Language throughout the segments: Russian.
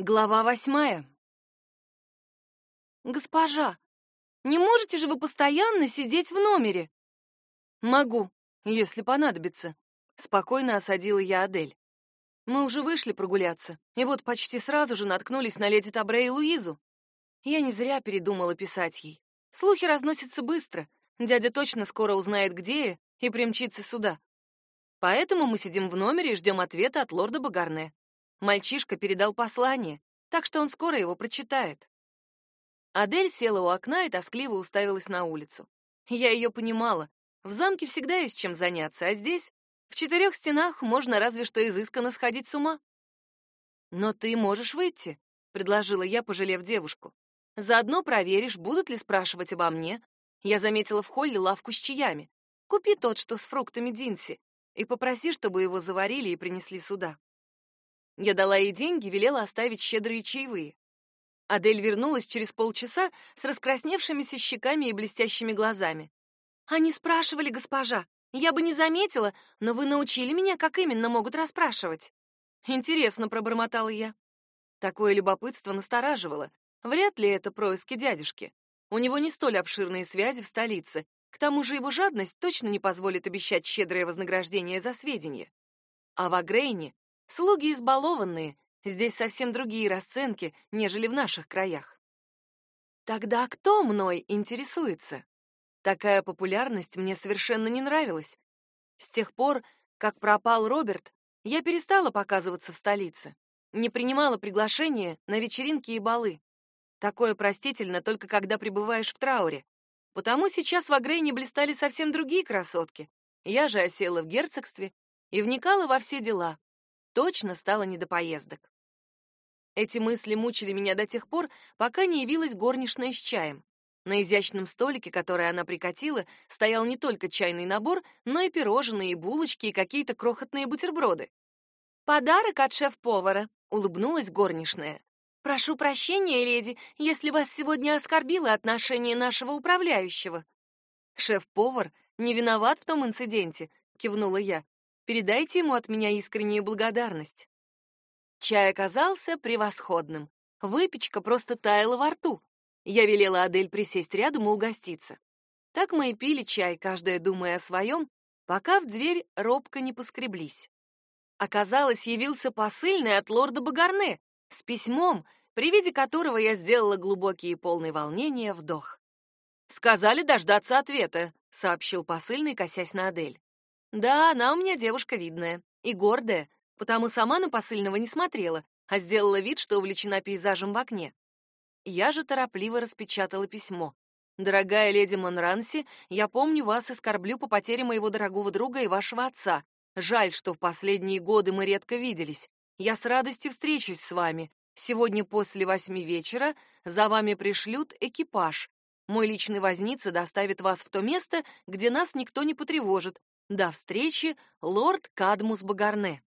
Глава восьмая. «Госпожа, не можете же вы постоянно сидеть в номере?» «Могу, если понадобится», — спокойно осадила я Адель. Мы уже вышли прогуляться, и вот почти сразу же наткнулись на леди Табре и Луизу. Я не зря передумала писать ей. Слухи разносятся быстро. Дядя точно скоро узнает, где я, и примчится сюда. Поэтому мы сидим в номере и ждем ответа от лорда Багарне. Мальчишка передал послание, так что он скоро его прочитает. Адель села у окна и тоскливо уставилась на улицу. Я ее понимала. В замке всегда есть чем заняться, а здесь, в четырех стенах, можно разве что изысканно сходить с ума. «Но ты можешь выйти», — предложила я, пожалев девушку. «Заодно проверишь, будут ли спрашивать обо мне. Я заметила в холле лавку с чаями. Купи тот, что с фруктами Динси, и попроси, чтобы его заварили и принесли сюда». Я дала ей деньги, велела оставить щедрые чаевые. Адель вернулась через полчаса с раскрасневшимися щеками и блестящими глазами. «Они спрашивали, госпожа. Я бы не заметила, но вы научили меня, как именно могут расспрашивать». «Интересно», — пробормотала я. Такое любопытство настораживало. Вряд ли это происки дядюшки. У него не столь обширные связи в столице. К тому же его жадность точно не позволит обещать щедрое вознаграждение за сведения. А в Агрейне Слуги избалованные, здесь совсем другие расценки, нежели в наших краях. Тогда кто мной интересуется? Такая популярность мне совершенно не нравилась. С тех пор, как пропал Роберт, я перестала показываться в столице, не принимала приглашения на вечеринки и балы. Такое простительно только когда пребываешь в трауре. Потому сейчас в Агрейне блистали совсем другие красотки. Я же осела в герцогстве и вникала во все дела, Точно стало не до поездок. Эти мысли мучили меня до тех пор, пока не явилась горничная с чаем. На изящном столике, который она прикатила, стоял не только чайный набор, но и пирожные, и булочки, и какие-то крохотные бутерброды. «Подарок от шеф-повара», — улыбнулась горничная. «Прошу прощения, леди, если вас сегодня оскорбило отношение нашего управляющего». «Шеф-повар не виноват в том инциденте», — кивнула я. Передайте ему от меня искреннюю благодарность. Чай оказался превосходным. Выпечка просто таяла во рту. Я велела Адель присесть рядом и угоститься. Так мы и пили чай, каждая думая о своем, пока в дверь робко не поскреблись. Оказалось, явился посыльный от лорда Багарне с письмом, при виде которого я сделала глубокий и полный волнения вдох. «Сказали дождаться ответа», — сообщил посыльный, косясь на Адель. Да, она у меня девушка видная и гордая, потому сама на посыльного не смотрела, а сделала вид, что увлечена пейзажем в окне. Я же торопливо распечатала письмо. «Дорогая леди Монранси, я помню вас и скорблю по потере моего дорогого друга и вашего отца. Жаль, что в последние годы мы редко виделись. Я с радостью встречусь с вами. Сегодня после восьми вечера за вами пришлют экипаж. Мой личный возница доставит вас в то место, где нас никто не потревожит, до встречи, лорд Кадмус Багарне.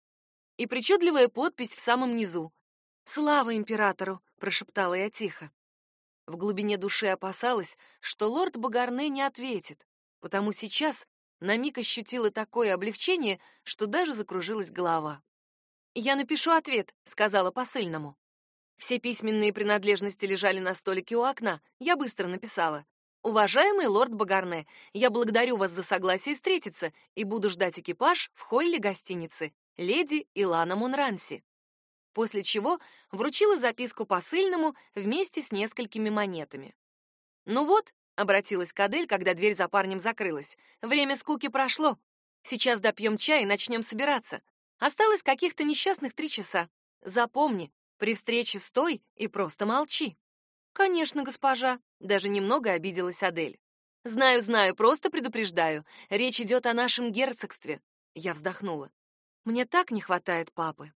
И причудливая подпись в самом низу. «Слава императору!» — прошептала я тихо. В глубине души опасалась, что лорд Багарне не ответит, потому сейчас на миг ощутила такое облегчение, что даже закружилась голова. «Я напишу ответ», — сказала посыльному. Все письменные принадлежности лежали на столике у окна. Я быстро написала. Уважаемый лорд Багарне, я благодарю вас за согласие встретиться и буду ждать экипаж в холле гостиницы леди Илана Монранси. После чего вручила записку посыльному вместе с несколькими монетами. Ну вот, обратилась к Адель, когда дверь за парнем закрылась. Время скуки прошло. Сейчас допьем чай и начнем собираться. Осталось каких-то несчастных три часа. Запомни, при встрече стой и просто молчи. Конечно, госпожа, даже немного обиделась Адель. Знаю, знаю, просто предупреждаю. Речь идет о нашем герцогстве. Я вздохнула. Мне так не хватает папы.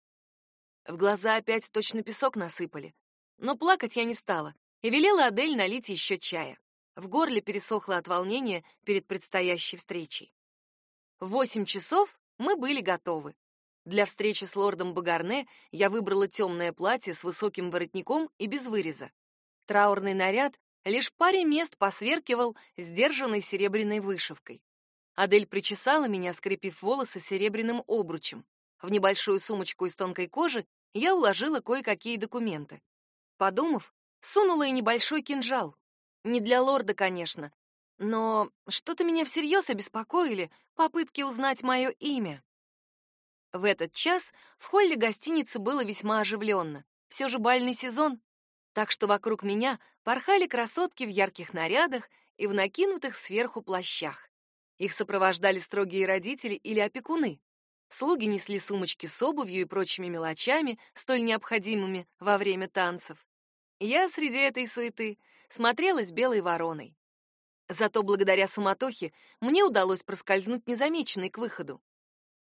В глаза опять точно песок насыпали. Но плакать я не стала и велела Адель налить еще чая. В горле пересохло от волнения перед предстоящей встречей. В восемь часов мы были готовы. Для встречи с лордом Багарне я выбрала темное платье с высоким воротником и без выреза. Траурный наряд лишь в паре мест посверкивал сдержанной серебряной вышивкой. Адель причесала меня, скрепив волосы серебряным обручем. В небольшую сумочку из тонкой кожи я уложила кое-какие документы. Подумав, сунула и небольшой кинжал. Не для лорда, конечно, но что-то меня всерьез обеспокоили попытки узнать мое имя. В этот час в холле гостиницы было весьма оживленно. Все же бальный сезон, так что вокруг меня порхали красотки в ярких нарядах и в накинутых сверху плащах. Их сопровождали строгие родители или опекуны. Слуги несли сумочки с обувью и прочими мелочами, столь необходимыми во время танцев. Я среди этой суеты смотрелась белой вороной. Зато благодаря суматохе мне удалось проскользнуть незамеченной к выходу.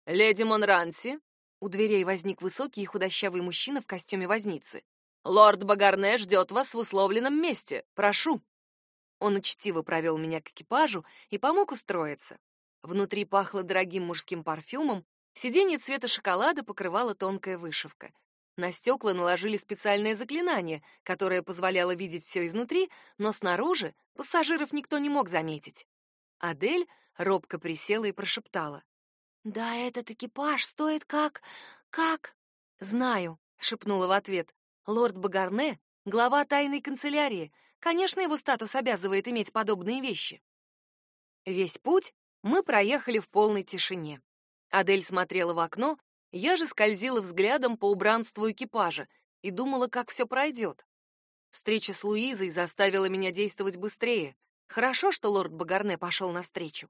«Леди Монранси!» У дверей возник высокий и худощавый мужчина в костюме возницы. «Лорд Багарне ждет вас в условленном месте. Прошу!» Он учтиво провел меня к экипажу и помог устроиться. Внутри пахло дорогим мужским парфюмом, сиденье цвета шоколада покрывала тонкая вышивка. На стекла наложили специальное заклинание, которое позволяло видеть все изнутри, но снаружи пассажиров никто не мог заметить. Адель робко присела и прошептала. «Да этот экипаж стоит как... как...» «Знаю», — шепнула в ответ. «Лорд Багарне — глава тайной канцелярии. Конечно, его статус обязывает иметь подобные вещи». Весь путь мы проехали в полной тишине. Адель смотрела в окно, я же скользила взглядом по убранству экипажа и думала, как все пройдет. Встреча с Луизой заставила меня действовать быстрее. Хорошо, что лорд Багарне пошел навстречу.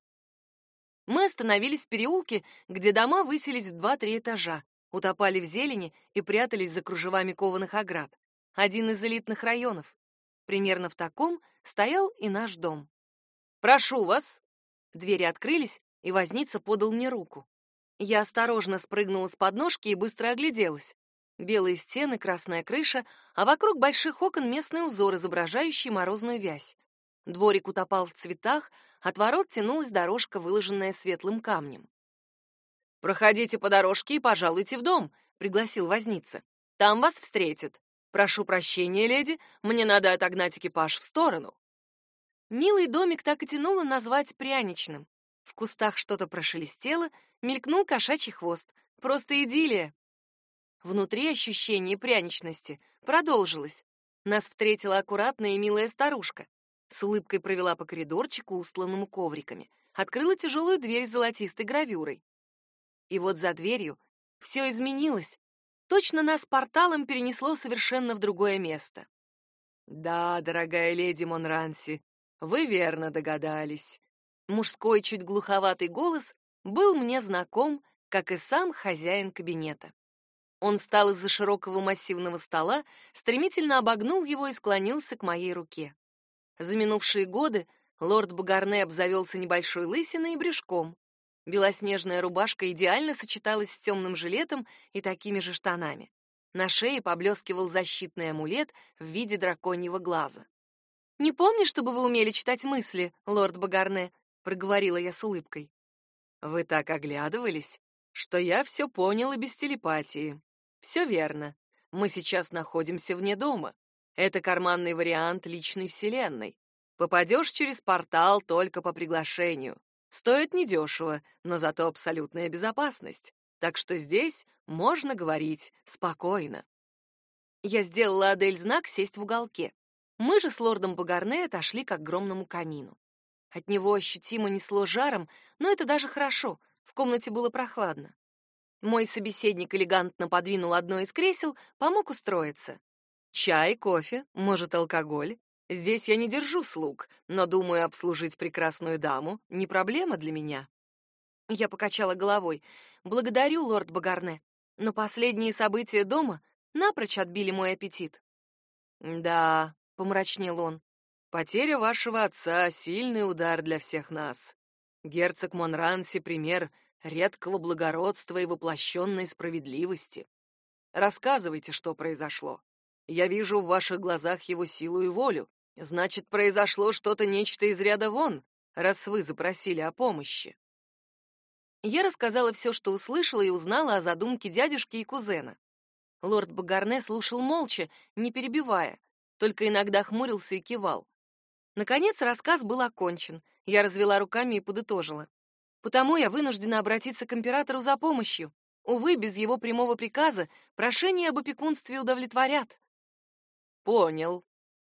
Мы остановились в переулке, где дома высились в два-три этажа, утопали в зелени и прятались за кружевами кованых оград. Один из элитных районов. Примерно в таком стоял и наш дом. «Прошу вас!» Двери открылись, и возница подал мне руку. Я осторожно спрыгнула с подножки и быстро огляделась. Белые стены, красная крыша, а вокруг больших окон местный узор, изображающий морозную вязь. Дворик утопал в цветах, от ворот тянулась дорожка, выложенная светлым камнем. «Проходите по дорожке и пожалуйте в дом», — пригласил возница. «Там вас встретят. Прошу прощения, леди, мне надо отогнать экипаж в сторону». Милый домик так и тянуло назвать пряничным. В кустах что-то прошелестело, мелькнул кошачий хвост. Просто идиллия. Внутри ощущение пряничности продолжилось. Нас встретила аккуратная и милая старушка. С улыбкой провела по коридорчику, устланному ковриками. Открыла тяжелую дверь с золотистой гравюрой. И вот за дверью все изменилось. Точно нас порталом перенесло совершенно в другое место. Да, дорогая леди Монранси, вы верно догадались. Мужской, чуть глуховатый голос был мне знаком, как и сам хозяин кабинета. Он встал из-за широкого массивного стола, стремительно обогнул его и склонился к моей руке. За минувшие годы лорд Бугарне обзавелся небольшой лысиной и брюшком. Белоснежная рубашка идеально сочеталась с темным жилетом и такими же штанами. На шее поблескивал защитный амулет в виде драконьего глаза. «Не помню, чтобы вы умели читать мысли, лорд Багарне», — проговорила я с улыбкой. «Вы так оглядывались, что я все понял без телепатии. Все верно. Мы сейчас находимся вне дома. Это карманный вариант личной вселенной. Попадешь через портал только по приглашению. Стоит недешево, но зато абсолютная безопасность. Так что здесь можно говорить спокойно. Я сделала Адель знак сесть в уголке. Мы же с лордом Багарне отошли к огромному камину. От него ощутимо несло жаром, но это даже хорошо, в комнате было прохладно. Мой собеседник элегантно подвинул одно из кресел, помог устроиться. Чай, кофе, может, алкоголь. Здесь я не держу слуг, но думаю, обслужить прекрасную даму не проблема для меня. Я покачала головой. Благодарю, лорд Багарне, но последние события дома напрочь отбили мой аппетит. Да, помрачнел он. Потеря вашего отца — сильный удар для всех нас. Герцог Монранси — пример редкого благородства и воплощенной справедливости. Рассказывайте, что произошло. Я вижу в ваших глазах его силу и волю. Значит, произошло что-то нечто из ряда вон, раз вы запросили о помощи. Я рассказала все, что услышала и узнала о задумке дядюшки и кузена. Лорд Багарне слушал молча, не перебивая, только иногда хмурился и кивал. Наконец рассказ был окончен. Я развела руками и подытожила. Потому я вынуждена обратиться к императору за помощью. Увы, без его прямого приказа прошение об опекунстве удовлетворят. Понял.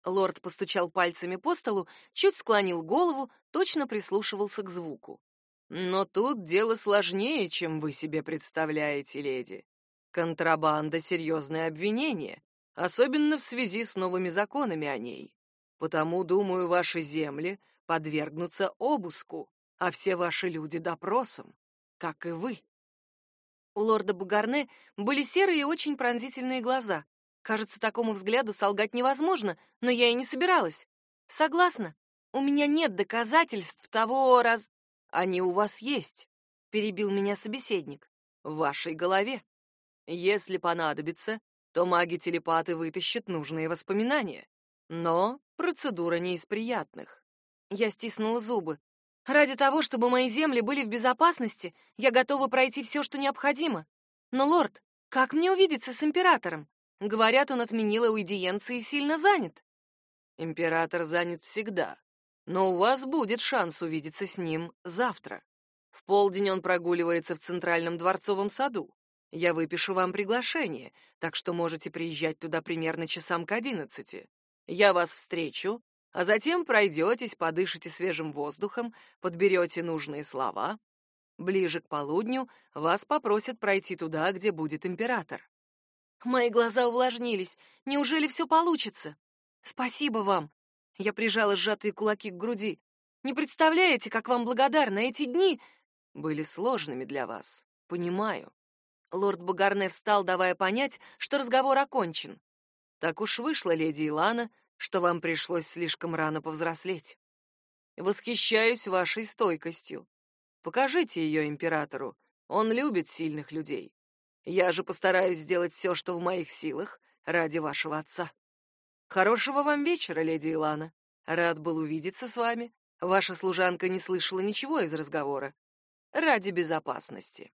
Лорд постучал пальцами по столу, чуть склонил голову, точно прислушивался к звуку. Но тут дело сложнее, чем вы себе представляете, леди. Контрабанда — серьезное обвинение, особенно в связи с новыми законами о ней. Потому, думаю, ваши земли подвергнутся обыску, а все ваши люди — допросам, как и вы. У лорда Бугарне были серые и очень пронзительные глаза. Кажется, такому взгляду солгать невозможно, но я и не собиралась. Согласна. У меня нет доказательств того раз... Они у вас есть, перебил меня собеседник. В вашей голове. Если понадобится, то маги-телепаты вытащат нужные воспоминания. Но процедура не из приятных. Я стиснула зубы. Ради того, чтобы мои земли были в безопасности, я готова пройти все, что необходимо. Но, лорд, как мне увидеться с императором? Говорят, он отменил аудиенции и сильно занят. Император занят всегда, но у вас будет шанс увидеться с ним завтра. В полдень он прогуливается в Центральном дворцовом саду. Я выпишу вам приглашение, так что можете приезжать туда примерно часам к одиннадцати. Я вас встречу, а затем пройдетесь, подышите свежим воздухом, подберете нужные слова. Ближе к полудню вас попросят пройти туда, где будет император. Мои глаза увлажнились. Неужели все получится? Спасибо вам. Я прижала сжатые кулаки к груди. Не представляете, как вам благодарна. Эти дни были сложными для вас. Понимаю. Лорд Бугарне встал, давая понять, что разговор окончен. Так уж вышло, леди Илана, что вам пришлось слишком рано повзрослеть. Восхищаюсь вашей стойкостью. Покажите ее императору. Он любит сильных людей. Я же постараюсь сделать все, что в моих силах, ради вашего отца. Хорошего вам вечера, леди Илана. Рад был увидеться с вами. Ваша служанка не слышала ничего из разговора. Ради безопасности.